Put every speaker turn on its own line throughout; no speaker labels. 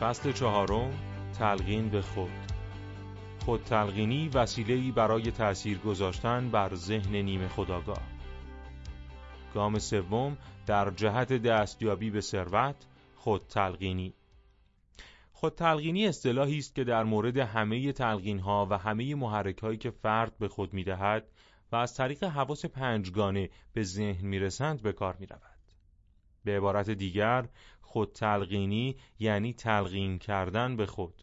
فصل چهارم تلقین به خود. خود تلقینی وسیله‌ای برای تأثیر گذاشتن بر ذهن نیمه خداگاه. گام سوم در جهت دستیابی به ثروت خود تلقینی. خود تلقینی اصطلاحی است که در مورد همه تلقین ها و همه محرک هایی که فرد به خود می‌دهد و از طریق حواس پنجگانه به ذهن می‌رسند به کار می رود. به عبارت دیگر خود تلقینی یعنی تلقین کردن به خود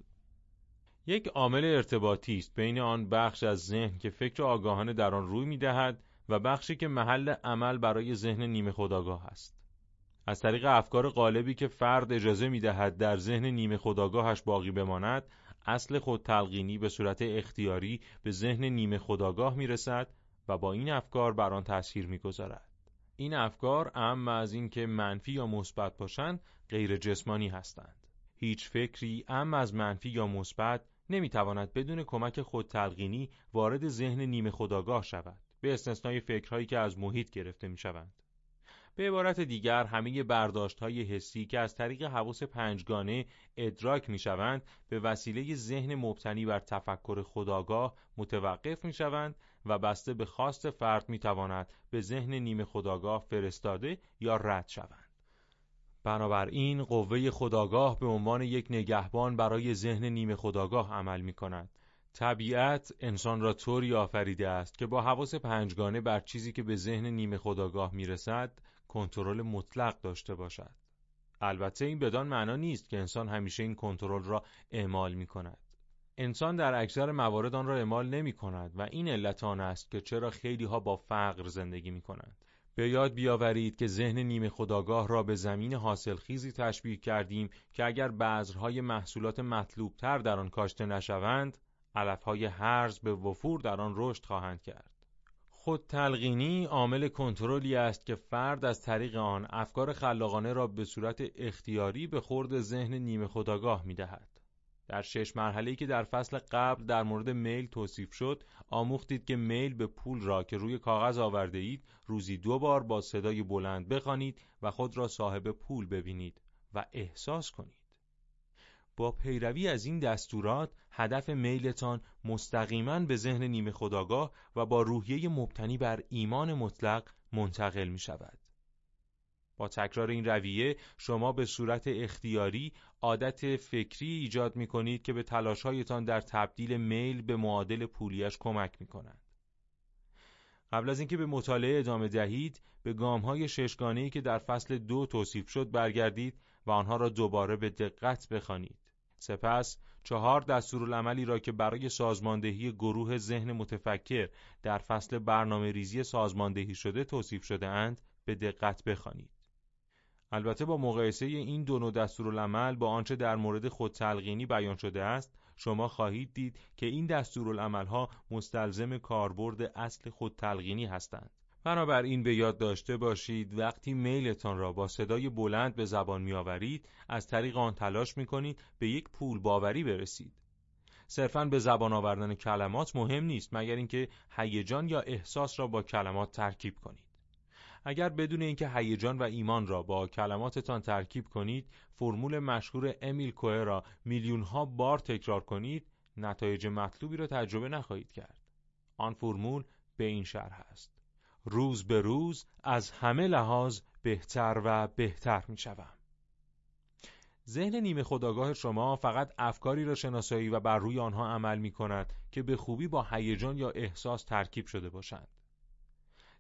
یک عامل ارتباطی است بین آن بخش از ذهن که فکر آگاهانه در آن روی می‌دهد و بخشی که محل عمل برای ذهن نیمه خداگاه است از طریق افکار غالبی که فرد اجازه می دهد در ذهن نیمه خداگاهش باقی بماند اصل خود تلقینی به صورت اختیاری به ذهن نیمه خداگاه می رسد و با این افکار بر آن تأثیر می گذارد. این افکار اما از اینکه منفی یا مثبت باشند غیر جسمانی هستند. هیچ فکری اما از منفی یا مثبت نمی‌تواند بدون کمک خود تلقینی وارد ذهن نیمه خداگاه شود به استثنای فکرهایی که از محیط گرفته می شوند. به عبارت دیگر همه برداشت های حسی که از طریق حواس پنجگانه ادراک می شوند به وسیله ذهن مبتنی بر تفکر خداگاه متوقف می شوند و بسته به خواست فرد می تواند به ذهن نیمه خداگاه فرستاده یا رد شوند. بنابراین قوه خداگاه به عنوان یک نگهبان برای ذهن نیمه خداگاه عمل می کند. طبیعت انسان را طوری آفریده است که با حواس پنجگانه بر چیزی که به ذهن نیمه خداگاه می رسد کنترل مطلق داشته باشد. البته این بدان معنا نیست که انسان همیشه این کنترل را اعمال می کند. انسان در اکثر موارد آن را اعمال نمی کند و این علت آن است که چرا خیلی ها با فقر زندگی می کنند. به یاد بیاورید که ذهن نیمه خداگاه را به زمین حاصلخیزی تشبیه کردیم که اگر بذرهای محصولات مطلوبتر در آن کاشته نشوند، علفهای هرز به وفور در آن رشد خواهند کرد. خود تلقینی عامل کنترلی است که فرد از طریق آن افکار خلاقانه را به صورت اختیاری به خورد ذهن نیمه خداگاه می دهد. در شش مرحله‌ای که در فصل قبل در مورد میل توصیف شد آموختید که میل به پول را که روی کاغذ آورده اید روزی دو بار با صدای بلند بخوانید و خود را صاحب پول ببینید و احساس کنید با پیروی از این دستورات هدف میلتان مستقیما به ذهن نیمه خداگاه و با روحیه مبتنی بر ایمان مطلق منتقل می شود. با تکرار این رویه شما به صورت اختیاری عادت فکری ایجاد می کنید که به تلاشهایتان در تبدیل میل به معادل پولیش کمک می کنند. قبل از اینکه به مطالعه ادامه دهید به گامهای ششگانه‌ای که در فصل دو توصیف شد برگردید و آنها را دوباره به دقت بخوانید. سپس چهار دستورالعملی را که برای سازماندهی گروه ذهن متفکر در فصل برنامه ریزی سازماندهی شده توصیف شده اند به دقت بخوانید. البته با مقایسه این دو نوع دستورالعمل با آنچه در مورد خود تلقینی بیان شده است شما خواهید دید که این دستورالعملها مستلزم کاربرد اصل خود تلقینی هستند بنابراین به یاد داشته باشید وقتی میلتان را با صدای بلند به زبان میآورید از طریق آن تلاش می کنید به یک پول باوری برسید. صرفا به زبان آوردن کلمات مهم نیست مگر اینکه هیجان یا احساس را با کلمات ترکیب کنید. اگر بدون اینکه هیجان و ایمان را با کلماتتان ترکیب کنید فرمول مشهور امیل کوه را میلیون ها بار تکرار کنید نتایج مطلوبی را تجربه نخواهید کرد. آن فرمول به این شرح است. روز به روز از همه لحاظ بهتر و بهتر می شوم. ذهن نیمه خداگاه شما فقط افکاری را شناسایی و بر روی آنها عمل می کند که به خوبی با هیجان یا احساس ترکیب شده باشند.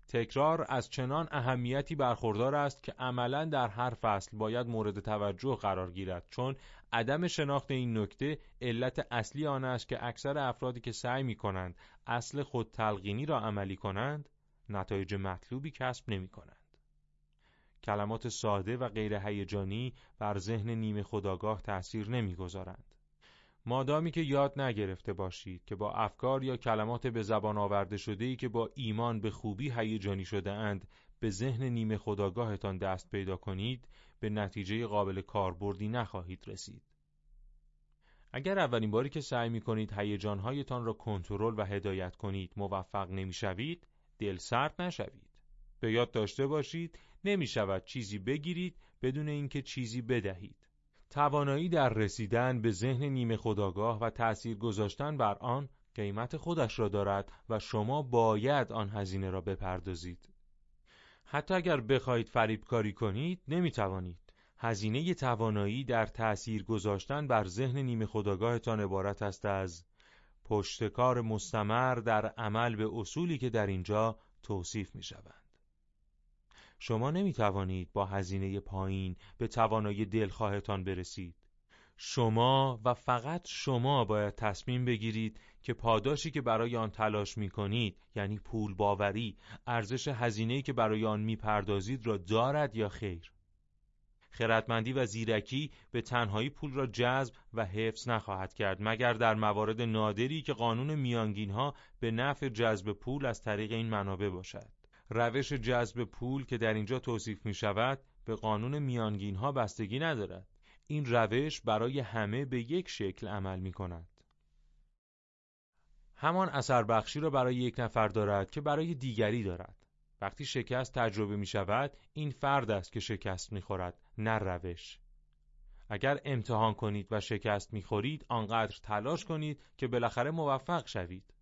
تکرار از چنان اهمیتی برخوردار است که عملا در هر فصل باید مورد توجه قرار گیرد چون عدم شناخت این نکته علت اصلی آن است که اکثر افرادی که سعی می کنند اصل خود تلقینی را عملی کنند نتایج مطلوبی کسب نمی کنند. کلمات ساده و غیر هیجانی بر ذهن نیمه خداگاه تأثیر نمی‌گذارند. مادامی که یاد نگرفته باشید که با افکار یا کلمات به زبان آورده شده ای که با ایمان به خوبی هیجانی شده اند به ذهن نیمه خداگاهتان دست پیدا کنید به نتیجه قابل کاربردی نخواهید رسید. اگر اولین باری که سعی می کنید هیجانهایتان را کنترل و هدایت کنید موفق نمی شوید، دل سرد نشوید. به یاد داشته باشید نمی شود چیزی بگیرید بدون اینکه چیزی بدهید. توانایی در رسیدن به ذهن نیمه خداگاه و تأثیر گذاشتن بر آن قیمت خودش را دارد و شما باید آن هزینه را بپردازید. حتی اگر بخواهید فریبکاری کنید نمی توانید. هزینه توانایی در تأثیر گذاشتن بر ذهن نیمه خداگاهتان عبارت است از پشتکار مستمر در عمل به اصولی که در اینجا توصیف می شوند. شما نمی توانید با هزینه پایین به توانایی دلخواهتان برسید. شما و فقط شما باید تصمیم بگیرید که پاداشی که برای آن تلاش می کنید یعنی پول باوری ارزش هزینه‌ای که برای آن می پردازید را دارد یا خیر. خردمندی و زیرکی به تنهایی پول را جذب و حفظ نخواهد کرد مگر در موارد نادری که قانون میانگین ها به نفع جذب پول از طریق این منابع باشد. روش جذب پول که در اینجا توصیف می شود به قانون میانگین ها بستگی ندارد. این روش برای همه به یک شکل عمل می کند. همان اثر بخشی را برای یک نفر دارد که برای دیگری دارد. وقتی شکست تجربه می شود این فرد است که شکست می خورد نه روش. اگر امتحان کنید و شکست می خورید آنقدر تلاش کنید که بالاخره موفق شوید.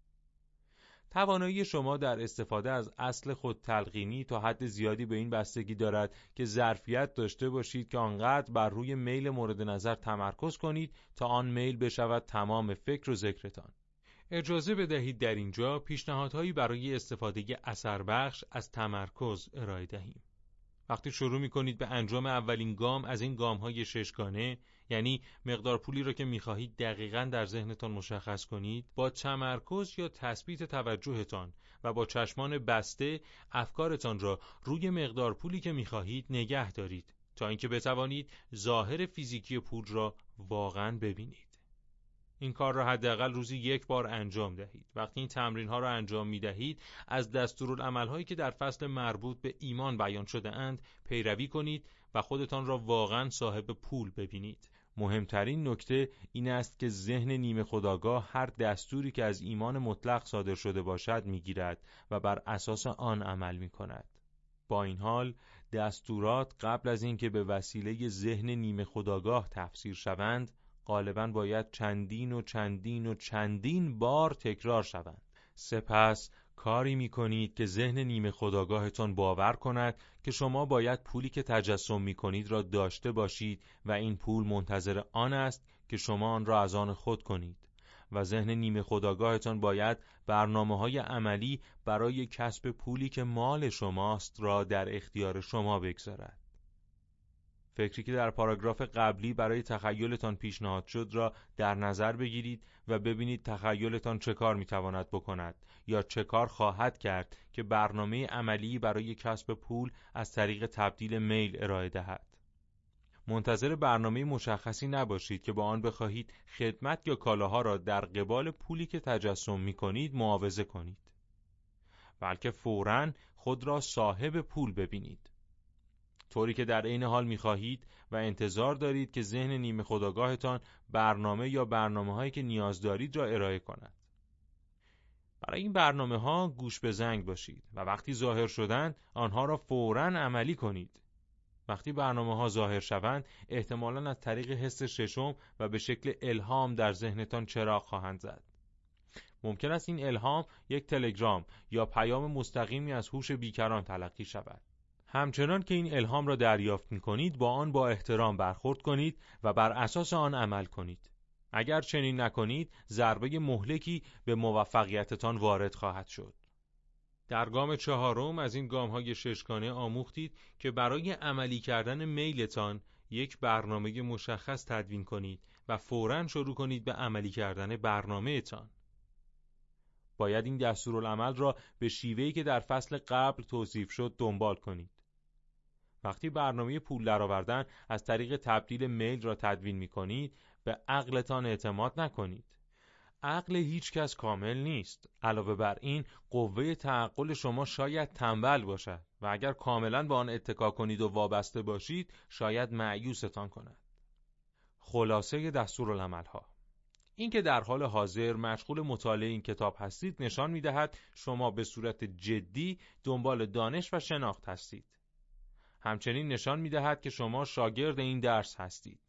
توانایی شما در استفاده از اصل خود تلقینی تا حد زیادی به این بستگی دارد که ظرفیت داشته باشید که آنقدر بر روی میل مورد نظر تمرکز کنید تا آن میل بشود تمام فکر و ذکرتان. اجازه بدهید در اینجا پیشنهادهایی برای استفاده اثر بخش از تمرکز ارائه دهیم. وقتی شروع می کنید به انجام اولین گام از این گام های ششگانه یعنی مقدار پولی را که می خواهید دقیقا در ذهنتان مشخص کنید با تمرکز یا تثبیت توجهتان و با چشمان بسته افکارتان را روی مقدار پولی که می خواهید نگه دارید تا اینکه بتوانید ظاهر فیزیکی پول را واقعا ببینید. این کار را حداقل روزی یک بار انجام دهید. وقتی این تمرین ها را انجام می دهید از دستورالعمل هایی که در فصل مربوط به ایمان بیان شده اند پیروی کنید و خودتان را واقعا صاحب پول ببینید. مهمترین نکته این است که ذهن نیمه خداگاه هر دستوری که از ایمان مطلق صادر شده باشد می‌گیرد و بر اساس آن عمل می کند. با این حال دستورات قبل از اینکه به وسیله ذهن نیمه خداگاه تفسیر شوند غالبا باید چندین و چندین و چندین بار تکرار شوند سپس کاری می کنید که ذهن نیمه خداگاهتان باور کند که شما باید پولی که تجسم می کنید را داشته باشید و این پول منتظر آن است که شما آن را از آن خود کنید و ذهن نیمه خداگاهتان باید برنامه های عملی برای کسب پولی که مال شماست را در اختیار شما بگذارد. فکری که در پاراگراف قبلی برای تخیلتان پیشنهاد شد را در نظر بگیرید و ببینید تخیلتان چه کار می‌تواند بکند یا چه کار خواهد کرد که برنامه عملی برای کسب پول از طریق تبدیل میل ارائه دهد. منتظر برنامه مشخصی نباشید که با آن بخواهید خدمت یا کالاها را در قبال پولی که تجسم می کنید معاوضه کنید. بلکه فوراً خود را صاحب پول ببینید. طوری که در عین حال می‌خواهید و انتظار دارید که ذهن نیمه خداگاهتان برنامه یا برنامه هایی که نیاز دارید را ارائه کند. برای این برنامه ها گوش به زنگ باشید و وقتی ظاهر شدند آنها را فوراً عملی کنید. وقتی برنامه ها ظاهر شوند احتمالا از طریق حس ششم و به شکل الهام در ذهنتان چراغ خواهند زد. ممکن است این الهام یک تلگرام یا پیام مستقیمی از هوش بیکران تلقی شود. همچنان که این الهام را دریافت می کنید با آن با احترام برخورد کنید و بر اساس آن عمل کنید. اگر چنین نکنید ضربه مهلکی به موفقیتتان وارد خواهد شد. در گام چهارم از این گام های ششگانه آموختید که برای عملی کردن میلتان یک برنامه مشخص تدوین کنید و فوراً شروع کنید به عملی کردن برنامه تان. باید این دستورالعمل را به شیوهی که در فصل قبل توصیف شد دنبال کنید. وقتی برنامه پول درآوردن از طریق تبدیل میل را تدوین می کنید به عقلتان اعتماد نکنید. عقل هیچ کس کامل نیست. علاوه بر این قوه تعقل شما شاید تنبل باشد و اگر کاملا به آن اتکا کنید و وابسته باشید شاید معیوستان کند. خلاصه دستورالعمل ها اینکه در حال حاضر مشغول مطالعه این کتاب هستید نشان می‌دهد شما به صورت جدی دنبال دانش و شناخت هستید. همچنین نشان می‌دهد که شما شاگرد این درس هستید.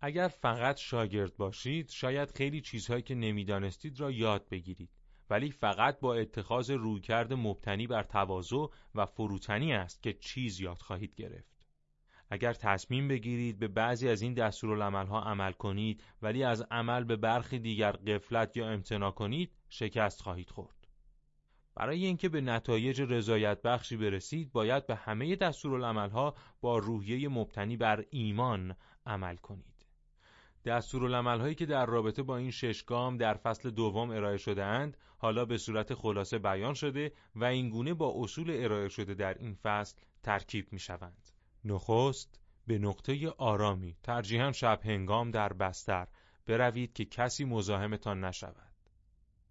اگر فقط شاگرد باشید شاید خیلی چیزهایی که نمی‌دانستید را یاد بگیرید ولی فقط با اتخاذ رویکرد مبتنی بر تواضع و فروتنی است که چیز یاد خواهید گرفت. اگر تصمیم بگیرید به بعضی از این دستورالعملها عمل کنید ولی از عمل به برخی دیگر قفلت یا امتناع کنید شکست خواهید خورد. برای اینکه به نتایج رضایت بخشی برسید باید به همه دستورالعملها با روحیه مبتنی بر ایمان عمل کنید. دستورالعملهایی که در رابطه با این شش گام در فصل دوم ارائه شده اند حالا به صورت خلاصه بیان شده و این گونه با اصول ارائه شده در این فصل ترکیب می شوند. نخست به نقطه آرامی ترجیحاً شب هنگام در بستر بروید که کسی مزاحمتان نشود.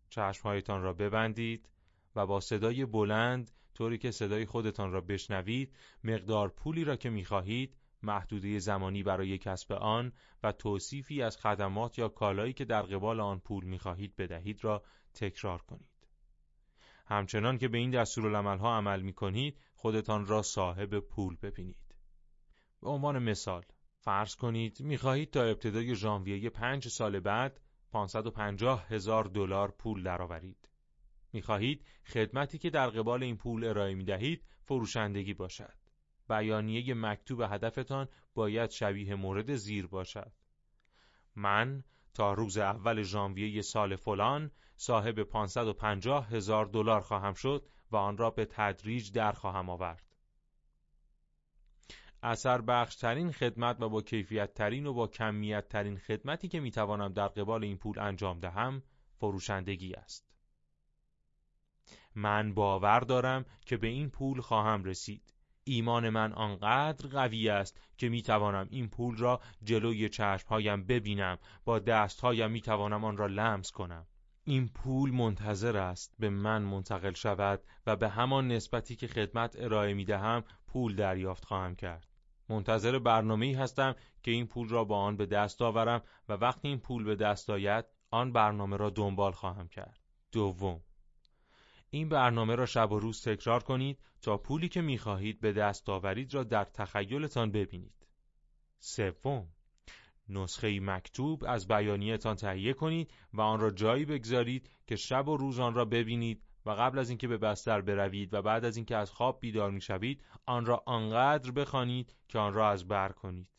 چشمهایتان را ببندید و با صدای بلند طوری که صدای خودتان را بشنوید مقدار پولی را که می‌خواهید محدوده زمانی برای کسب آن و توصیفی از خدمات یا کالایی که در قبال آن پول می‌خواهید بدهید را تکرار کنید. همچنان که به این دستورالعملها عمل می کنید خودتان را صاحب پول ببینید. به عنوان مثال فرض کنید می‌خواهید تا ابتدای ژانویه پنج سال بعد 550 هزار دلار پول درآورید. می‌خواهید خدمتی که در قبال این پول ارائه می دهید فروشندگی باشد. بیانیه مکتوب هدفتان باید شبیه مورد زیر باشد. من تا روز اول ژانویه سال فلان صاحب 550 هزار دلار خواهم شد و آن را به تدریج در خواهم آورد. اثر بخش ترین خدمت و با کیفیت ترین و با کمیت ترین خدمتی که می‌توانم در قبال این پول انجام دهم فروشندگی است. من باور دارم که به این پول خواهم رسید. ایمان من آنقدر قوی است که می توانم این پول را جلوی چشمهایم ببینم. با دستهایم می توانم آن را لمس کنم. این پول منتظر است به من منتقل شود و به همان نسبتی که خدمت ارائه می دهم پول دریافت خواهم کرد. منتظر برنامه هستم که این پول را با آن به دست آورم و وقتی این پول به دست آید آن برنامه را دنبال خواهم کرد. دوم. این برنامه را شب و روز تکرار کنید تا پولی که می‌خواهید به دست آورید را در تخیلتان ببینید. سوم نسخه مکتوب از بیانیهتان تهیه کنید و آن را جایی بگذارید که شب و روز آن را ببینید و قبل از اینکه به بستر بروید و بعد از اینکه از خواب بیدار می‌شوید آن را آنقدر بخوانید که آن را از بر کنید.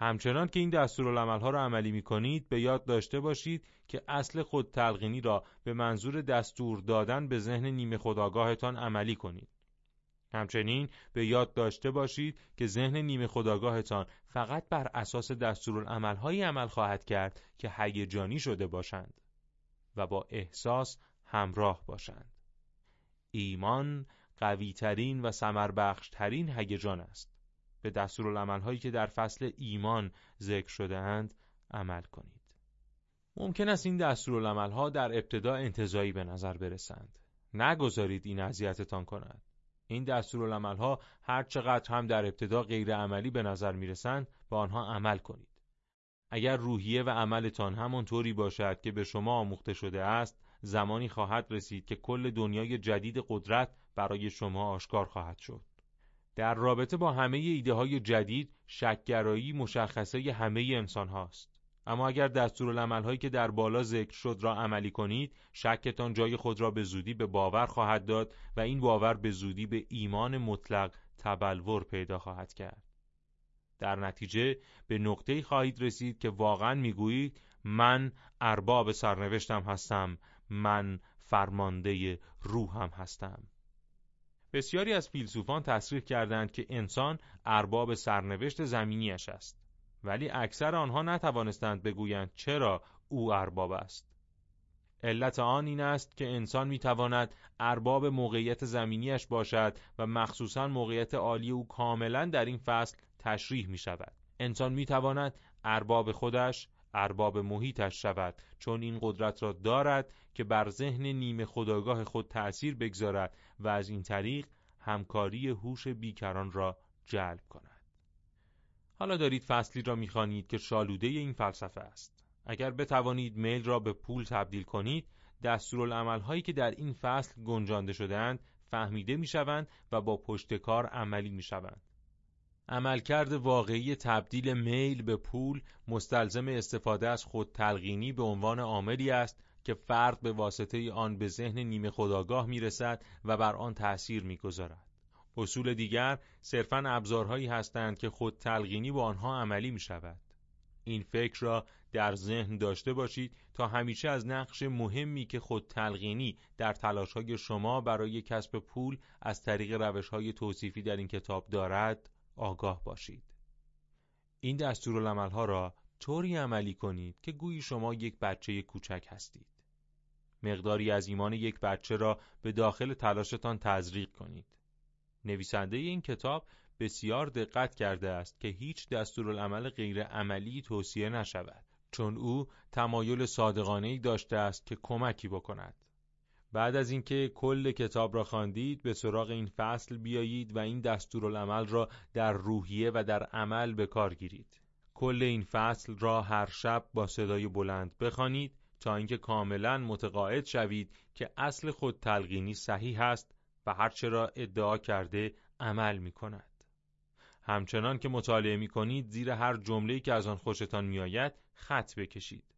همچنان که این دستورالعملها را عملی می کنید به یاد داشته باشید که اصل خود تلقینی را به منظور دستور دادن به ذهن نیمه خداگاهتان عملی کنید. همچنین به یاد داشته باشید که ذهن نیمه خداگاهتان فقط بر اساس دستورالعملهایی عمل خواهد کرد که هیجانی شده باشند و با احساس همراه باشند. ایمان قویترین و سمربخشترین هیجان است. به دستورالعملهایی که در فصل ایمان ذکر شده اند عمل کنید. ممکن است این دستورالعملها در ابتدا انتظایی به نظر برسند. نگذارید این اذیتتان کند. این دستورالعملها هر چقدر هم در ابتدا غیر عملی به نظر می رسند به آنها عمل کنید. اگر روحیه و عملتان همانطوری باشد که به شما آموخته شده است، زمانی خواهد رسید که کل دنیای جدید قدرت برای شما آشکار خواهد شد. در رابطه با همه ایده های جدید شکگرایی مشخصه همه انسان هاست. اما اگر دستورالعمل هایی که در بالا ذکر شد را عملی کنید شکتان جای خود را به زودی به باور خواهد داد و این باور به زودی به ایمان مطلق تبلور پیدا خواهد کرد در نتیجه به نقطه خواهید رسید که واقعا می‌گویید من ارباب سرنوشتم هستم من فرمانده روحم هستم بسیاری از فیلسوفان تصریح کردند که انسان ارباب سرنوشت زمینیش است ولی اکثر آنها نتوانستند بگویند چرا او ارباب است علت آن این است که انسان می‌تواند ارباب موقعیت زمینیش باشد و مخصوصا موقعیت عالی او کاملا در این فصل تشریح می شود. انسان می تواند ارباب خودش ارباب محیطش شود چون این قدرت را دارد که بر ذهن نیمه خداگاه خود تأثیر بگذارد و از این طریق همکاری هوش بیکران را جلب کند. حالا دارید فصلی را می‌خوانید که شالوده این فلسفه است. اگر بتوانید میل را به پول تبدیل کنید هایی که در این فصل گنجانده شدهاند فهمیده می‌شوند و با پشتکار عملی می‌شوند عملکرد واقعی تبدیل میل به پول مستلزم استفاده از خود تلقینی به عنوان عاملی است که فرد به واسطه آن به ذهن نیمه خداگاه می‌رسد و بر آن تأثیر می‌گذارد. اصول دیگر صرفاً ابزارهایی هستند که خود تلقینی با آنها عملی می شود. این فکر را در ذهن داشته باشید تا همیشه از نقش مهمی که خود تلقینی در تلاشهای شما برای کسب پول از طریق روشهای توصیفی در این کتاب دارد آگاه باشید. این دستورالعملها را طوری عملی کنید که گویی شما یک بچه کوچک هستید. مقداری از ایمان یک بچه را به داخل تلاشتان تزریق کنید. نویسنده این کتاب بسیار دقت کرده است که هیچ دستورالعمل غیر عملی توصیه نشود چون او تمایل صادقانه داشته است که کمکی بکند. بعد از اینکه کل کتاب را خواندید به سراغ این فصل بیایید و این دستورالعمل را در روحیه و در عمل به کار گیرید. کل این فصل را هر شب با صدای بلند بخوانید تا اینکه کاملا متقاعد شوید که اصل خود تلقینی صحیح است و هرچه را ادعا کرده عمل می کند. همچنان که مطالعه می کنید زیر هر جمله‌ای که از آن خوشتان میآید خط بکشید.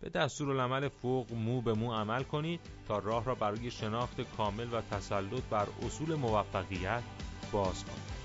به دستورالعمل فوق مو به مو عمل کنید تا راه را برای شناخت کامل و تسلط بر اصول موفقیت باز کنید.